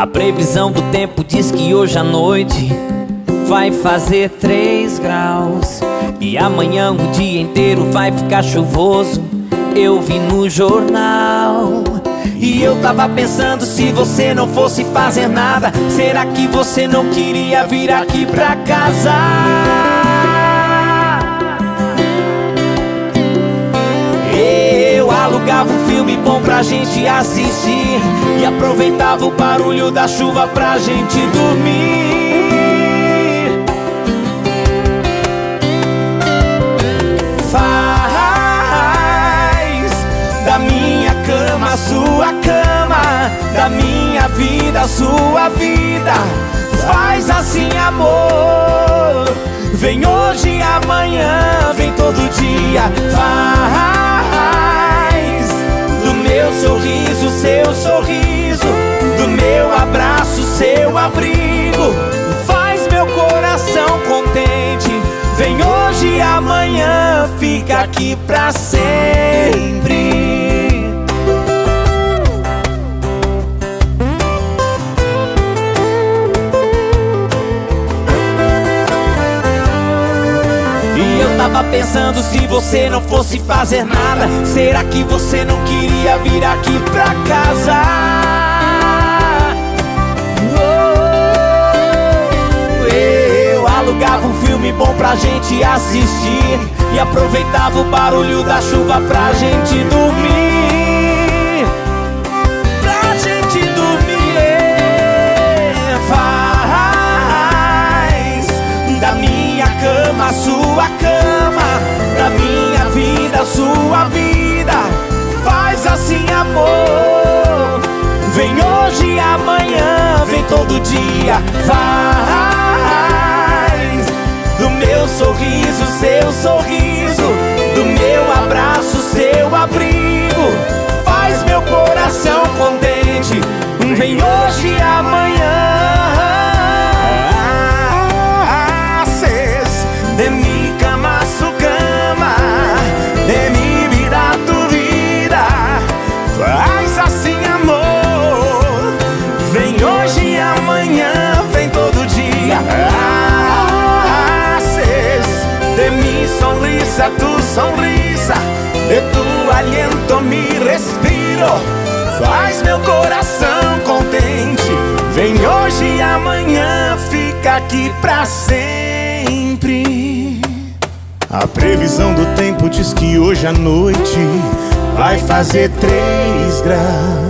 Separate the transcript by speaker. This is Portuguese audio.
Speaker 1: A previsão do tempo diz que hoje à noite vai fazer 3 graus. E amanhã o dia inteiro vai ficar chuvoso. Eu vi no jornal. E eu tava pensando se você não fosse fazer nada, será que você não queria vir aqui pra casa? Eu alugava um filme bom pra gente assistir aproveitava o barulho da chuva pra gente dormir. a sua cama, da minha vida sua vida. Faz assim, amor. Vem hoje e amanhã, vem todo dia. Faz amanhã, fica aqui pra sempre. tava pensando se você não fosse fazer nada Será que você não queria vir aqui pra casa? Filme bom pra gente assistir E aproveitava o barulho da chuva pra gente dormir Pra gente dormir Faz da minha cama sua cama sua vida. Faz assim, amor. Vem hoje e amanhã, vem todo dia. Faz meu sorriso seu sorriso, do meu abraço seu abrigo. Faz meu coração contente. Vem hoje e amanhã. Sonrisa, tu sonrisa, de tu aliento mi respiro, faz meu coração contente. Vem hoje e amanhã, fica aqui pra sempre. A previsão do tempo diz que hoje à noite vai fazer três graus.